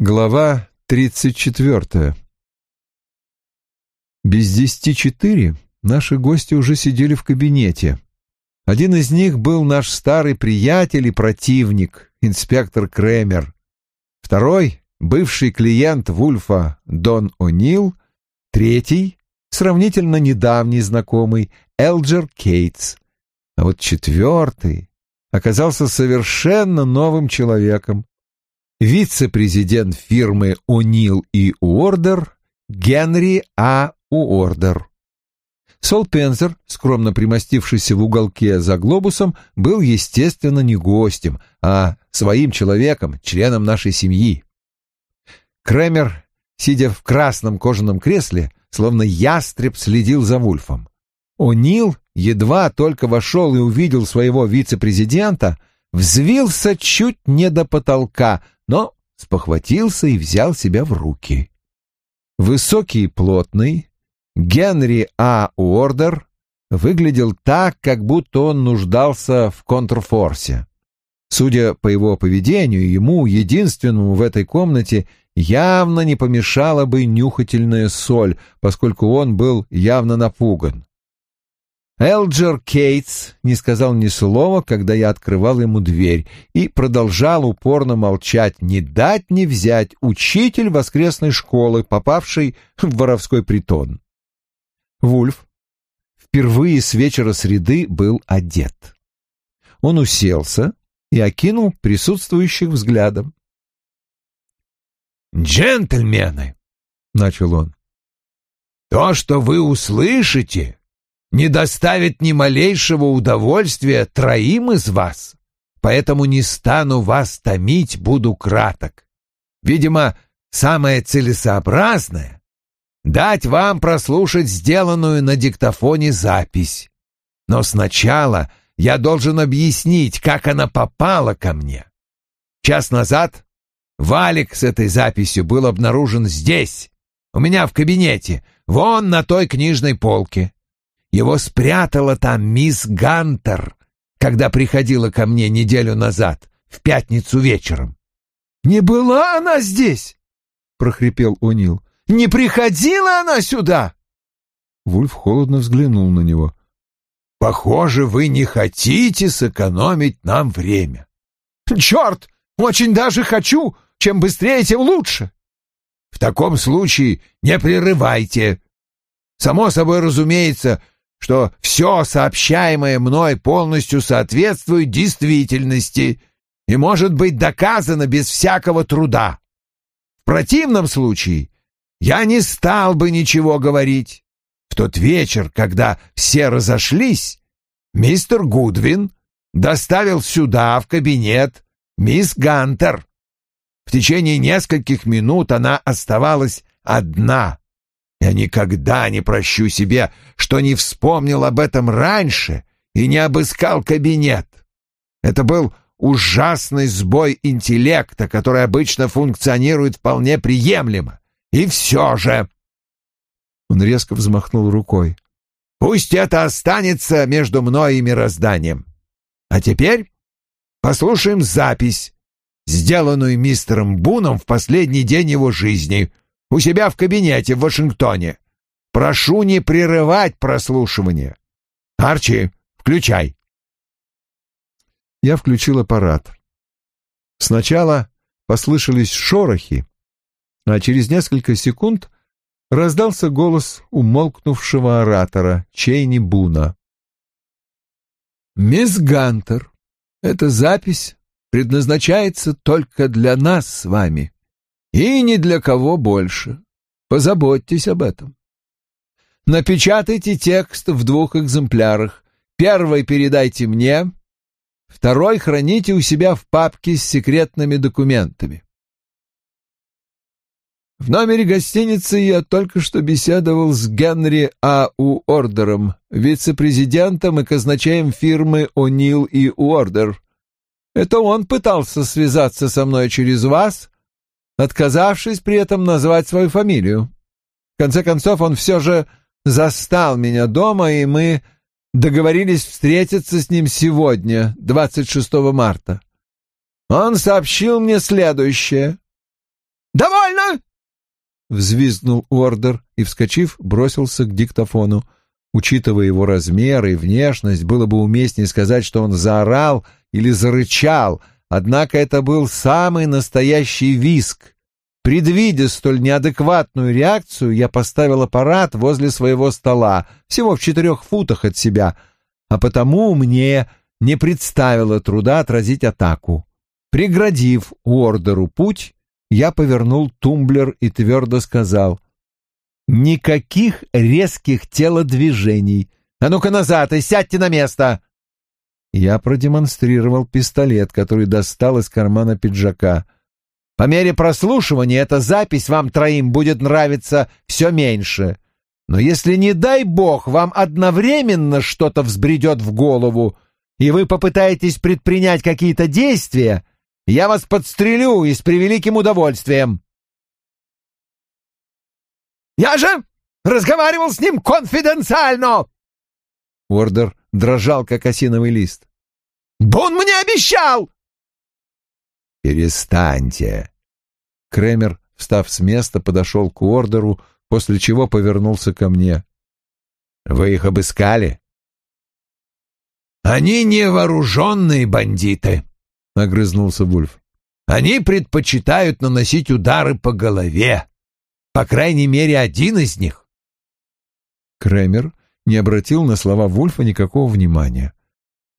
Глава тридцать четвертая. Без десяти четыре наши гости уже сидели в кабинете. Один из них был наш старый приятель и противник, инспектор Кремер. Второй — бывший клиент Вульфа Дон О'Нил. Третий — сравнительно недавний знакомый Элджер Кейтс. А вот четвертый оказался совершенно новым человеком, вице-президент фирмы «О'Нил и Уордер» Генри А. Уордер. Сол Пензер, скромно примостившийся в уголке за глобусом, был, естественно, не гостем, а своим человеком, членом нашей семьи. Кремер, сидя в красном кожаном кресле, словно ястреб следил за Вульфом. О'Нил едва только вошел и увидел своего вице-президента, взвился чуть не до потолка, но спохватился и взял себя в руки. Высокий и плотный, Генри А. Уордер выглядел так, как будто он нуждался в контрфорсе. Судя по его поведению, ему, единственному в этой комнате, явно не помешала бы нюхательная соль, поскольку он был явно напуган. Элджер Кейтс не сказал ни слова, когда я открывал ему дверь, и продолжал упорно молчать, не дать не взять учитель воскресной школы, попавший в воровской притон. Вульф впервые с вечера среды был одет. Он уселся и окинул присутствующих взглядом. «Джентльмены!» — начал он. «То, что вы услышите, не доставит ни малейшего удовольствия троим из вас, поэтому не стану вас томить, буду краток. Видимо, самое целесообразное — дать вам прослушать сделанную на диктофоне запись. Но сначала я должен объяснить, как она попала ко мне. Час назад валик с этой записью был обнаружен здесь, у меня в кабинете, вон на той книжной полке. Его спрятала там мисс Гантер, когда приходила ко мне неделю назад, в пятницу вечером. «Не была она здесь?» — прохрипел Унил. «Не приходила она сюда?» Вульф холодно взглянул на него. «Похоже, вы не хотите сэкономить нам время». «Черт! Очень даже хочу! Чем быстрее, тем лучше!» «В таком случае не прерывайте. Само собой разумеется, что все сообщаемое мной полностью соответствует действительности и может быть доказано без всякого труда. В противном случае я не стал бы ничего говорить. В тот вечер, когда все разошлись, мистер Гудвин доставил сюда, в кабинет, мисс Гантер. В течение нескольких минут она оставалась одна я никогда не прощу себе, что не вспомнил об этом раньше и не обыскал кабинет. Это был ужасный сбой интеллекта, который обычно функционирует вполне приемлемо. И все же... Он резко взмахнул рукой. Пусть это останется между мной и мирозданием. А теперь послушаем запись, сделанную мистером Буном в последний день его жизни — у себя в кабинете в Вашингтоне. Прошу не прерывать прослушивание. Арчи, включай. Я включил аппарат. Сначала послышались шорохи, а через несколько секунд раздался голос умолкнувшего оратора Чейни Буна. «Мисс Гантер, эта запись предназначается только для нас с вами и ни для кого больше. Позаботьтесь об этом. Напечатайте текст в двух экземплярах. Первый передайте мне, второй храните у себя в папке с секретными документами. В номере гостиницы я только что беседовал с Генри А. У. Ордером, вице-президентом и казначеем фирмы О'Нил и Уордер. Это он пытался связаться со мной через вас, отказавшись при этом назвать свою фамилию. В конце концов, он все же застал меня дома, и мы договорились встретиться с ним сегодня, 26 марта. Он сообщил мне следующее. довольно!» Взвизгнул Ордер и, вскочив, бросился к диктофону. Учитывая его размеры и внешность, было бы уместнее сказать, что он заорал или зарычал, однако это был самый настоящий виск. Предвидя столь неадекватную реакцию, я поставил аппарат возле своего стола, всего в четырех футах от себя, а потому мне не представило труда отразить атаку. Преградив Уордеру путь, я повернул тумблер и твердо сказал «Никаких резких телодвижений! А ну-ка назад и сядьте на место!» Я продемонстрировал пистолет, который достал из кармана пиджака. «По мере прослушивания эта запись вам троим будет нравиться все меньше. Но если, не дай бог, вам одновременно что-то взбредет в голову, и вы попытаетесь предпринять какие-то действия, я вас подстрелю и с превеликим удовольствием. Я же разговаривал с ним конфиденциально. Ордер дрожал, как осиновый лист. Бун мне обещал! Перестаньте. Кремер, встав с места, подошел к Ордеру, после чего повернулся ко мне. Вы их обыскали? Они невооруженные бандиты, — огрызнулся Вульф. «Они предпочитают наносить удары по голове. По крайней мере, один из них». Кремер не обратил на слова Вульфа никакого внимания.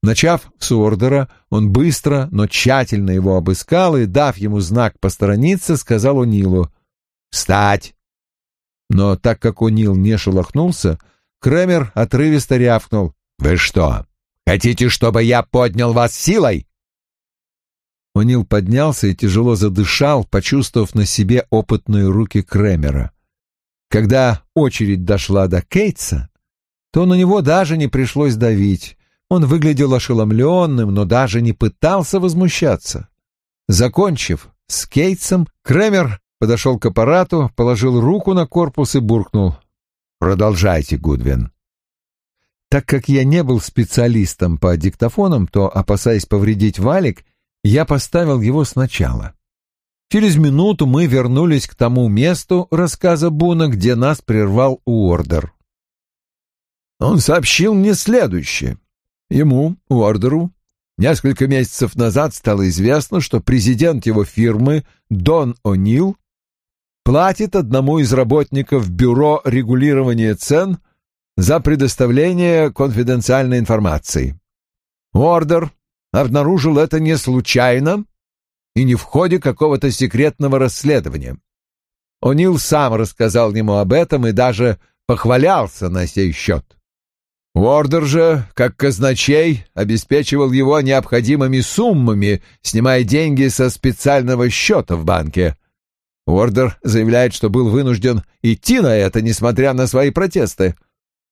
Начав с ордера, он быстро, но тщательно его обыскал и, дав ему знак посторониться, сказал Унилу «Встать!». Но так как Унил не шелохнулся, Кремер отрывисто рявкнул «Вы что, хотите, чтобы я поднял вас силой?» О'Нил поднялся и тяжело задышал, почувствовав на себе опытные руки Кремера. Когда очередь дошла до Кейтса, то на него даже не пришлось давить. Он выглядел ошеломленным, но даже не пытался возмущаться. Закончив с Кейтсом, Кремер подошел к аппарату, положил руку на корпус и буркнул. «Продолжайте, Гудвин». Так как я не был специалистом по диктофонам, то, опасаясь повредить валик, я поставил его сначала. Через минуту мы вернулись к тому месту рассказа Буна, где нас прервал Уордер. Он сообщил мне следующее. Ему, Уордеру, несколько месяцев назад стало известно, что президент его фирмы Дон О'Нил платит одному из работников Бюро регулирования цен за предоставление конфиденциальной информации. Уордер обнаружил это не случайно и не в ходе какого-то секретного расследования. О'Нил сам рассказал ему об этом и даже похвалялся на сей счет. Уордер же, как казначей, обеспечивал его необходимыми суммами, снимая деньги со специального счета в банке. Уордер заявляет, что был вынужден идти на это, несмотря на свои протесты.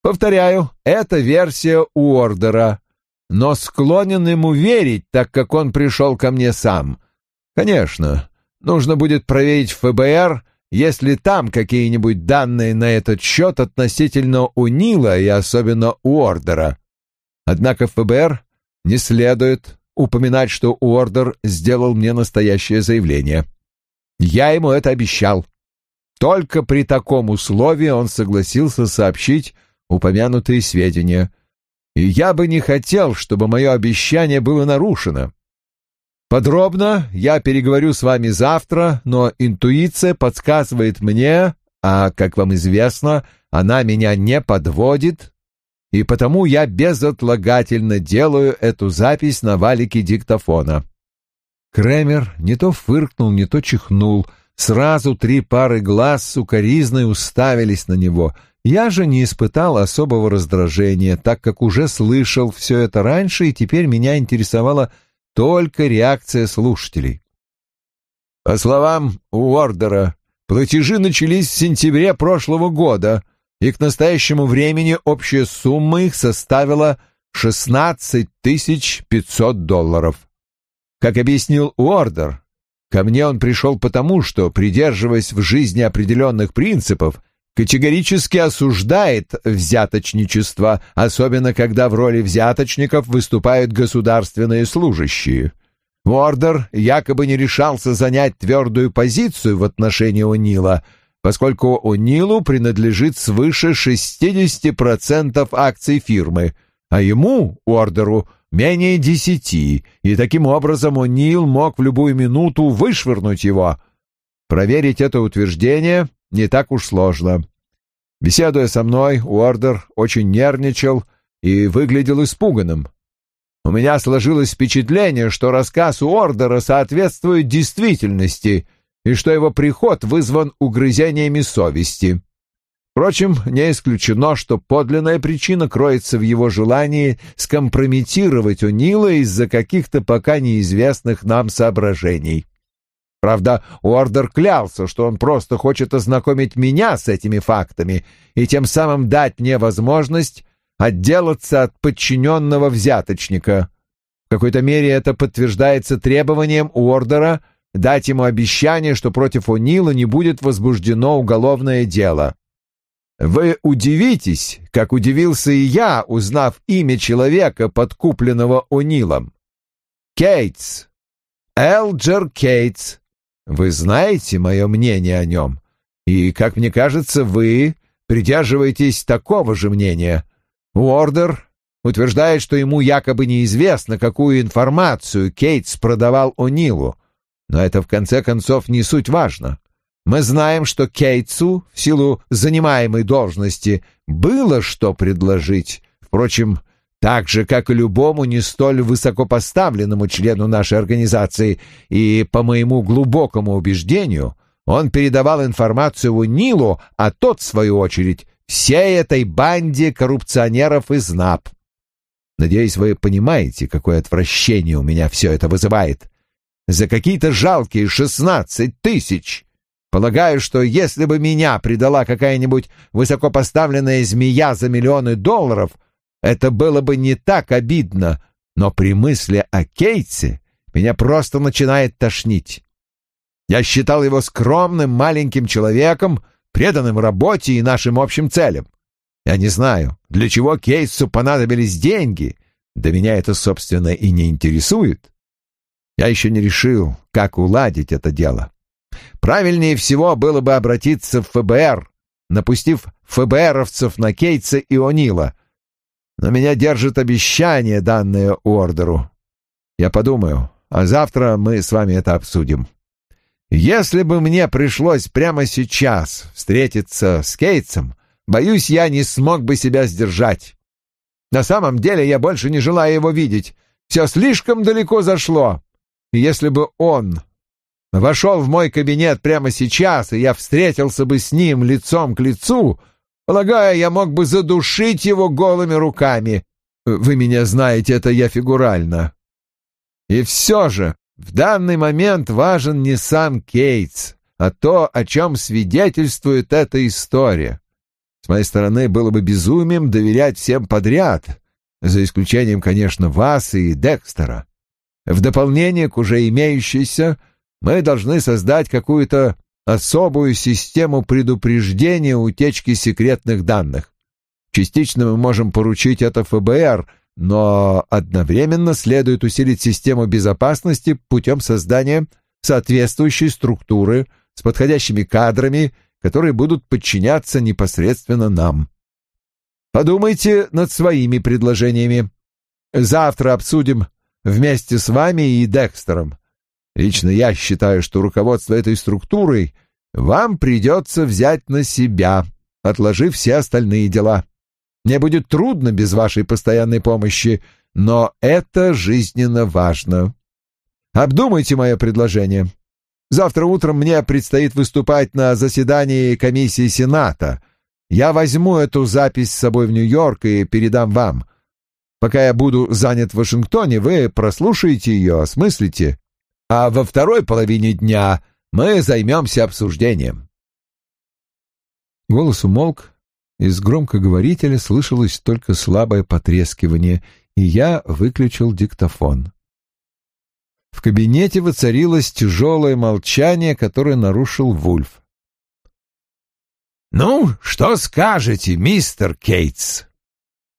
Повторяю, это версия Уордера но склонен ему верить, так как он пришел ко мне сам. Конечно, нужно будет проверить ФБР, есть ли там какие-нибудь данные на этот счет относительно Унила и особенно Уордера. Однако ФБР не следует упоминать, что Уордер сделал мне настоящее заявление. Я ему это обещал. Только при таком условии он согласился сообщить упомянутые сведения и я бы не хотел, чтобы мое обещание было нарушено. Подробно я переговорю с вами завтра, но интуиция подсказывает мне, а, как вам известно, она меня не подводит, и потому я безотлагательно делаю эту запись на валике диктофона». Кремер не то фыркнул, не то чихнул. Сразу три пары глаз сукоризной уставились на него — я же не испытал особого раздражения, так как уже слышал все это раньше, и теперь меня интересовала только реакция слушателей. По словам Уордера, платежи начались в сентябре прошлого года, и к настоящему времени общая сумма их составила 16 500 долларов. Как объяснил Уордер, ко мне он пришел потому, что, придерживаясь в жизни определенных принципов, категорически осуждает взяточничество, особенно когда в роли взяточников выступают государственные служащие. Уордер якобы не решался занять твердую позицию в отношении О'Нила, поскольку О'Нилу принадлежит свыше 60% акций фирмы, а ему, Уордеру, менее десяти, и таким образом О'Нил мог в любую минуту вышвырнуть его. Проверить это утверждение не так уж сложно. Беседуя со мной, Уордер очень нервничал и выглядел испуганным. У меня сложилось впечатление, что рассказ Уордера соответствует действительности и что его приход вызван угрызениями совести. Впрочем, не исключено, что подлинная причина кроется в его желании скомпрометировать Унила из-за каких-то пока неизвестных нам соображений. Правда, Уордер клялся, что он просто хочет ознакомить меня с этими фактами и тем самым дать мне возможность отделаться от подчиненного взяточника. В какой-то мере это подтверждается требованием Уордера дать ему обещание, что против О'Нила не будет возбуждено уголовное дело. Вы удивитесь, как удивился и я, узнав имя человека, подкупленного О'Нилом. Кейтс. Элджер Кейтс. Вы знаете мое мнение о нем, и, как мне кажется, вы придерживаетесь такого же мнения. Уордер утверждает, что ему якобы неизвестно, какую информацию Кейтс продавал О'Нилу, но это в конце концов не суть важно. Мы знаем, что Кейтсу, в силу занимаемой должности, было что предложить. Впрочем, так же, как и любому не столь высокопоставленному члену нашей организации, и, по моему глубокому убеждению, он передавал информацию Нилу, а тот, в свою очередь, всей этой банде коррупционеров из НАП. Надеюсь, вы понимаете, какое отвращение у меня все это вызывает. За какие-то жалкие шестнадцать тысяч. Полагаю, что если бы меня предала какая-нибудь высокопоставленная змея за миллионы долларов — это было бы не так обидно, но при мысли о Кейтсе меня просто начинает тошнить. Я считал его скромным маленьким человеком, преданным работе и нашим общим целям. Я не знаю, для чего Кейтсу понадобились деньги, да меня это, собственно, и не интересует. Я еще не решил, как уладить это дело. Правильнее всего было бы обратиться в ФБР, напустив ФБРовцев на Кейтса и О'Нила, но меня держит обещание, данное ордеру. Я подумаю, а завтра мы с вами это обсудим. Если бы мне пришлось прямо сейчас встретиться с Кейтсом, боюсь, я не смог бы себя сдержать. На самом деле я больше не желаю его видеть. Все слишком далеко зашло. Если бы он вошел в мой кабинет прямо сейчас, и я встретился бы с ним лицом к лицу, Полагаю, я мог бы задушить его голыми руками. Вы меня знаете, это я фигурально. И все же в данный момент важен не сам Кейтс, а то, о чем свидетельствует эта история. С моей стороны было бы безумием доверять всем подряд, за исключением, конечно, вас и Декстера. В дополнение к уже имеющейся мы должны создать какую-то особую систему предупреждения утечки секретных данных. Частично мы можем поручить это ФБР, но одновременно следует усилить систему безопасности путем создания соответствующей структуры с подходящими кадрами, которые будут подчиняться непосредственно нам. Подумайте над своими предложениями. Завтра обсудим вместе с вами и Декстером. Лично я считаю, что руководство этой структурой вам придется взять на себя, отложив все остальные дела. Мне будет трудно без вашей постоянной помощи, но это жизненно важно. Обдумайте мое предложение. Завтра утром мне предстоит выступать на заседании комиссии Сената. Я возьму эту запись с собой в Нью-Йорк и передам вам. Пока я буду занят в Вашингтоне, вы прослушаете ее, осмыслите а во второй половине дня мы займемся обсуждением. Голос умолк, из громкоговорителя слышалось только слабое потрескивание, и я выключил диктофон. В кабинете воцарилось тяжелое молчание, которое нарушил Вульф. «Ну, что скажете, мистер Кейтс?»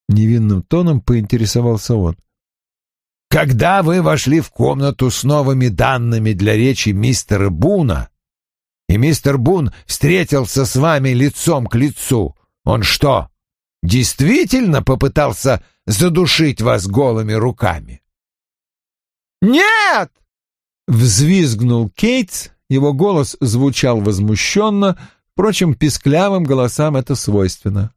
Невинным тоном поинтересовался он. Когда вы вошли в комнату с новыми данными для речи мистера Буна, и мистер Бун встретился с вами лицом к лицу, он что, действительно попытался задушить вас голыми руками? «Нет!» — взвизгнул Кейтс. Его голос звучал возмущенно, впрочем, писклявым голосам это свойственно.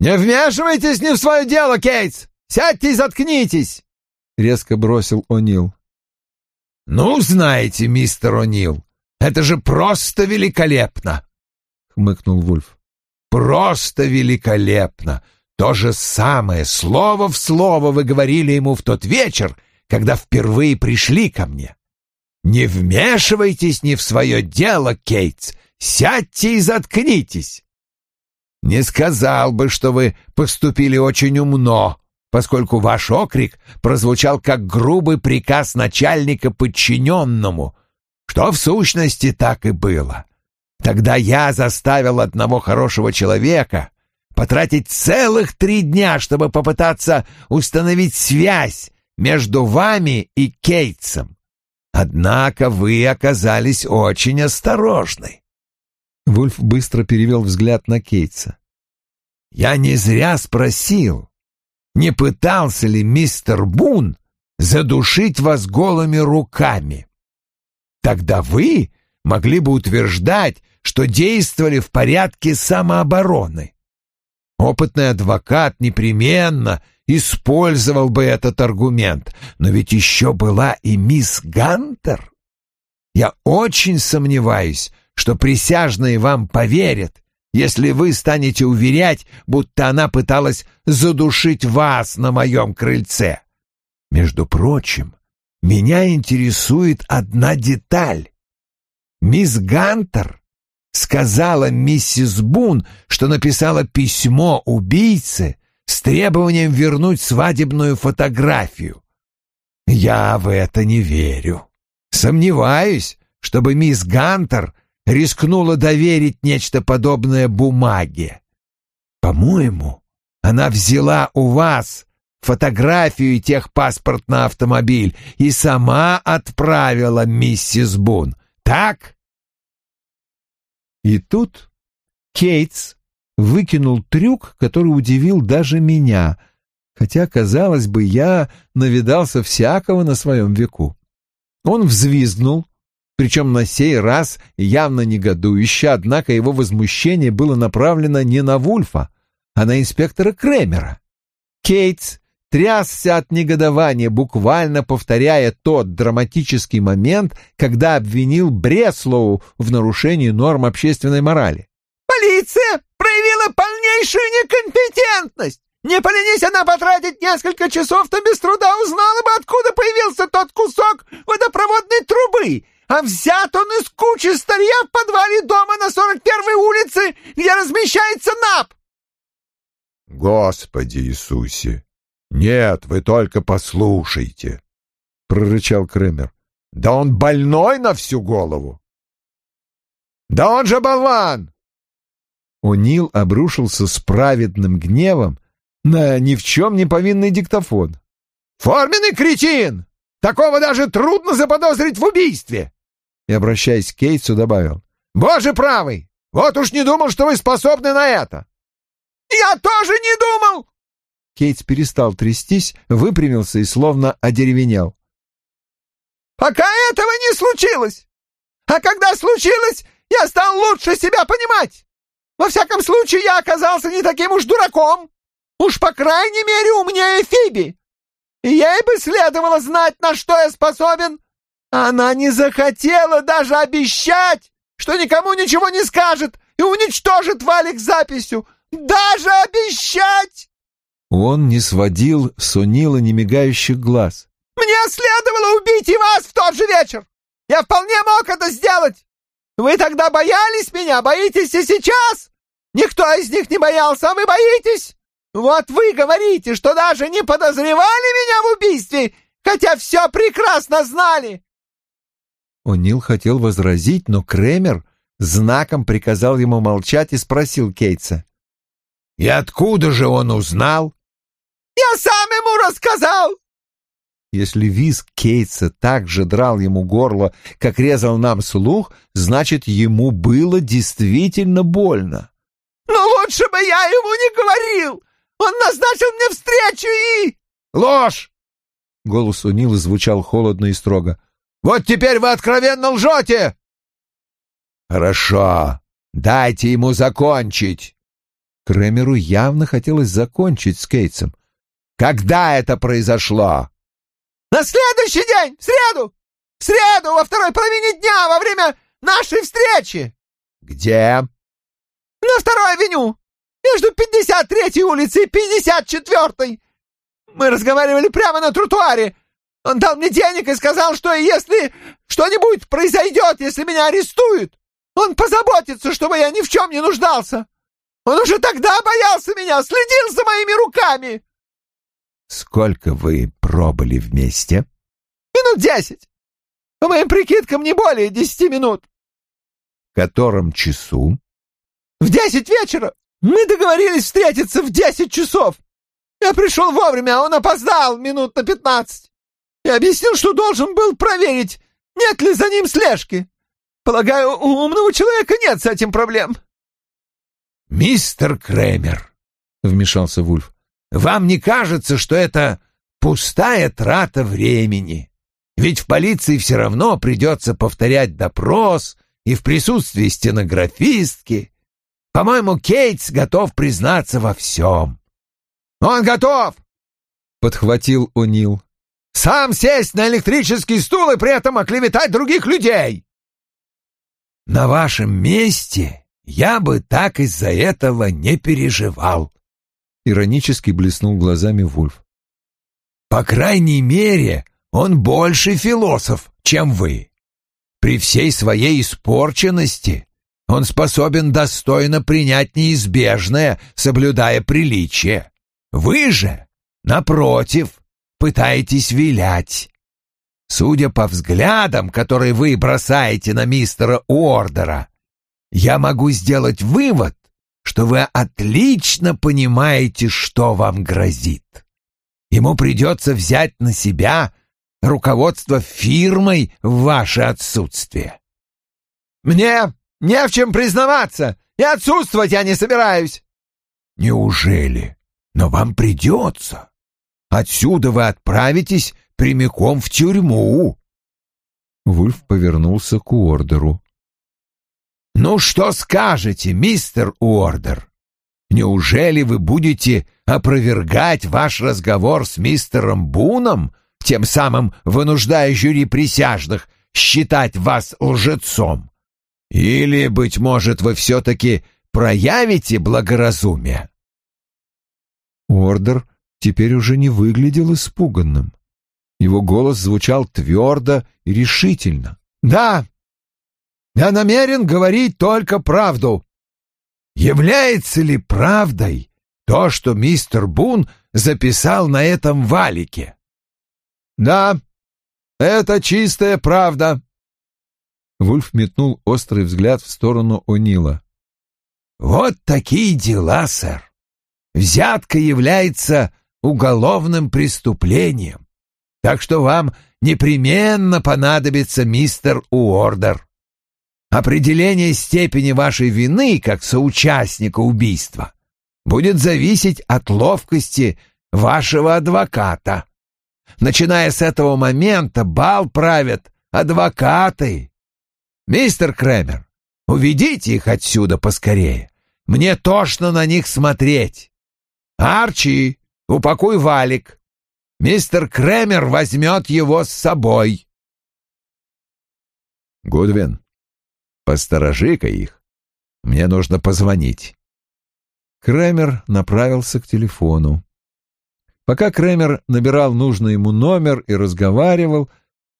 «Не вмешивайтесь не в свое дело, Кейтс! Сядьте и заткнитесь!» — резко бросил О'Нил. «Ну, знаете, мистер О'Нил, это же просто великолепно!» — хмыкнул Вульф. «Просто великолепно! То же самое, слово в слово вы говорили ему в тот вечер, когда впервые пришли ко мне. Не вмешивайтесь не в свое дело, Кейтс, сядьте и заткнитесь!» «Не сказал бы, что вы поступили очень умно», поскольку ваш окрик прозвучал как грубый приказ начальника подчиненному, что в сущности так и было. Тогда я заставил одного хорошего человека потратить целых три дня, чтобы попытаться установить связь между вами и Кейтсом. Однако вы оказались очень осторожны. Вульф быстро перевел взгляд на Кейтса. Я не зря спросил, не пытался ли мистер Бун задушить вас голыми руками? Тогда вы могли бы утверждать, что действовали в порядке самообороны. Опытный адвокат непременно использовал бы этот аргумент, но ведь еще была и мисс Гантер. Я очень сомневаюсь, что присяжные вам поверят, если вы станете уверять, будто она пыталась задушить вас на моем крыльце. Между прочим, меня интересует одна деталь. Мисс Гантер сказала миссис Бун, что написала письмо убийце с требованием вернуть свадебную фотографию. Я в это не верю. Сомневаюсь, чтобы мисс Гантер рискнула доверить нечто подобное бумаге. По-моему, она взяла у вас фотографию и техпаспорт на автомобиль и сама отправила миссис Бун. Так? И тут Кейтс выкинул трюк, который удивил даже меня, хотя, казалось бы, я навидался всякого на своем веку. Он взвизгнул, причем на сей раз явно негодующе, однако его возмущение было направлено не на Вульфа, а на инспектора Кремера. Кейтс трясся от негодования, буквально повторяя тот драматический момент, когда обвинил Бреслоу в нарушении норм общественной морали. «Полиция проявила полнейшую некомпетентность! Не поленись она потратить несколько часов, то без труда узнала бы, откуда появился тот кусок водопроводной трубы, а взят он из кучи старья в подвале дома на 41-й улице, где размещается НАП. Господи Иисусе! Нет, вы только послушайте, — прорычал Кремер. Да он больной на всю голову! Да он же болван! О'Нил обрушился с праведным гневом на ни в чем не повинный диктофон. «Форменный кретин! Такого даже трудно заподозрить в убийстве!» И, обращаясь к Кейтсу, добавил. «Боже правый! Вот уж не думал, что вы способны на это!» «Я тоже не думал!» Кейтс перестал трястись, выпрямился и словно одеревенел. «Пока этого не случилось! А когда случилось, я стал лучше себя понимать! Во всяком случае, я оказался не таким уж дураком! Уж по крайней мере умнее Фиби! Ей бы следовало знать, на что я способен!» Она не захотела даже обещать, что никому ничего не скажет и уничтожит Валик записью. Даже обещать! Он не сводил с Унила немигающих глаз. Мне следовало убить и вас в тот же вечер. Я вполне мог это сделать. Вы тогда боялись меня, боитесь и сейчас? Никто из них не боялся, а вы боитесь? Вот вы говорите, что даже не подозревали меня в убийстве, хотя все прекрасно знали. О'Нил хотел возразить, но Кремер знаком приказал ему молчать и спросил Кейтса. «И откуда же он узнал?» «Я сам ему рассказал!» Если визг Кейтса так же драл ему горло, как резал нам слух, значит, ему было действительно больно. «Но лучше бы я ему не говорил! Он назначил мне встречу и...» «Ложь!» — голос у Нила звучал холодно и строго. «Вот теперь вы откровенно лжете!» «Хорошо, дайте ему закончить!» Кремеру явно хотелось закончить с Кейтсом. «Когда это произошло?» «На следующий день, в среду! В среду, во второй половине дня, во время нашей встречи!» «Где?» «На второй авеню, между 53-й улицей и 54-й. Мы разговаривали прямо на тротуаре. Он дал мне денег и сказал, что если что-нибудь произойдет, если меня арестуют, он позаботится, чтобы я ни в чем не нуждался. Он уже тогда боялся меня, следил за моими руками. Сколько вы пробыли вместе? Минут десять. По моим прикидкам, не более десяти минут. В котором часу? В десять вечера. Мы договорились встретиться в десять часов. Я пришел вовремя, а он опоздал минут на пятнадцать. Я объяснил, что должен был проверить, нет ли за ним слежки. Полагаю, у умного человека нет с этим проблем. «Мистер Кремер», — вмешался Вульф, — «вам не кажется, что это пустая трата времени? Ведь в полиции все равно придется повторять допрос и в присутствии стенографистки. По-моему, Кейтс готов признаться во всем». «Он готов!» — подхватил О'Нил. «Сам сесть на электрический стул и при этом оклеветать других людей!» «На вашем месте я бы так из-за этого не переживал», — иронически блеснул глазами Вульф. «По крайней мере, он больше философ, чем вы. При всей своей испорченности он способен достойно принять неизбежное, соблюдая приличие. Вы же, напротив, пытаетесь вилять. Судя по взглядам, которые вы бросаете на мистера Уордера, я могу сделать вывод, что вы отлично понимаете, что вам грозит. Ему придется взять на себя руководство фирмой в ваше отсутствие. Мне не в чем признаваться, и отсутствовать я не собираюсь. Неужели? Но вам придется. Отсюда вы отправитесь прямиком в тюрьму. Вульф повернулся к Уордеру. «Ну что скажете, мистер Уордер? Неужели вы будете опровергать ваш разговор с мистером Буном, тем самым вынуждая жюри присяжных считать вас лжецом? Или, быть может, вы все-таки проявите благоразумие?» Уордер теперь уже не выглядел испуганным. Его голос звучал твердо и решительно. «Да, я намерен говорить только правду. Является ли правдой то, что мистер Бун записал на этом валике? Да, это чистая правда. Вульф метнул острый взгляд в сторону О'Нила. Вот такие дела, сэр. Взятка является уголовным преступлением, так что вам непременно понадобится мистер Уордер. Определение степени вашей вины как соучастника убийства будет зависеть от ловкости вашего адвоката. Начиная с этого момента бал правят адвокаты. Мистер Кремер, уведите их отсюда поскорее. Мне тошно на них смотреть. Арчи, упакуй валик. Мистер Кремер возьмет его с собой. Гудвин, Посторожи-ка их. Мне нужно позвонить. Кремер направился к телефону. Пока Кремер набирал нужный ему номер и разговаривал,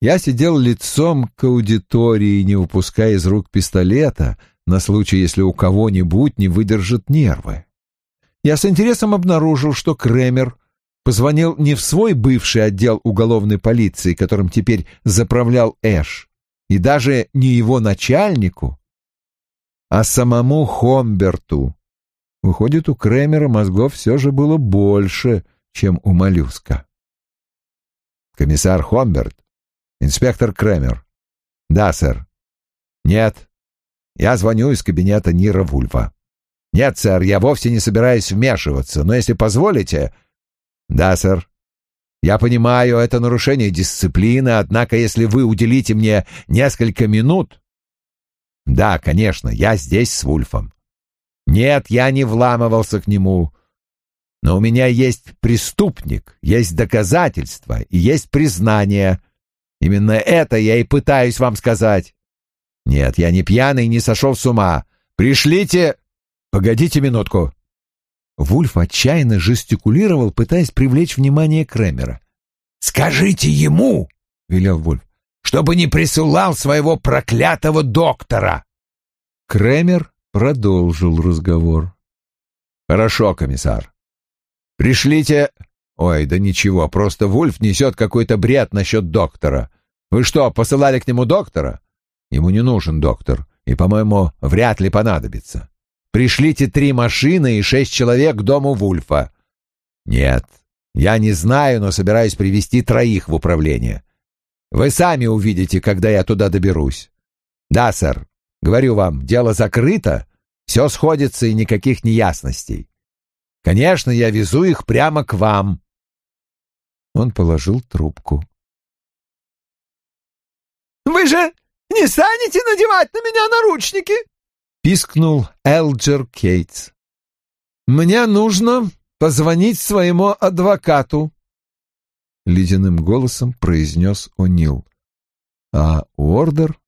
я сидел лицом к аудитории, не выпуская из рук пистолета, на случай, если у кого-нибудь не выдержат нервы. Я с интересом обнаружил, что Кремер позвонил не в свой бывший отдел уголовной полиции, которым теперь заправлял Эш, и даже не его начальнику, а самому Хомберту. Выходит, у Кремера мозгов все же было больше, чем у моллюска. Комиссар Хомберт? Инспектор Кремер? Да, сэр. Нет. Я звоню из кабинета Нира Вульфа. Нет, сэр, я вовсе не собираюсь вмешиваться, но если позволите... Да, сэр. Я понимаю, это нарушение дисциплины, однако если вы уделите мне несколько минут... Да, конечно, я здесь с Вульфом. Нет, я не вламывался к нему. Но у меня есть преступник, есть доказательства и есть признание. Именно это я и пытаюсь вам сказать. Нет, я не пьяный и не сошел с ума. Пришлите... Погодите минутку. Вульф отчаянно жестикулировал, пытаясь привлечь внимание Кремера. «Скажите ему, — велел Вульф, — чтобы не присылал своего проклятого доктора!» Кремер продолжил разговор. «Хорошо, комиссар. Пришлите... Ой, да ничего, просто Вульф несет какой-то бред насчет доктора. Вы что, посылали к нему доктора? Ему не нужен доктор, и, по-моему, вряд ли понадобится. Пришлите три машины и шесть человек к дому Вульфа. Нет, я не знаю, но собираюсь привести троих в управление. Вы сами увидите, когда я туда доберусь. Да, сэр, говорю вам, дело закрыто, все сходится и никаких неясностей. Конечно, я везу их прямо к вам. Он положил трубку. «Вы же не станете надевать на меня наручники?» — пискнул Элджер Кейтс. «Мне нужно позвонить своему адвокату», — ледяным голосом произнес О'Нил. А Уордер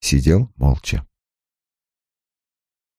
сидел молча.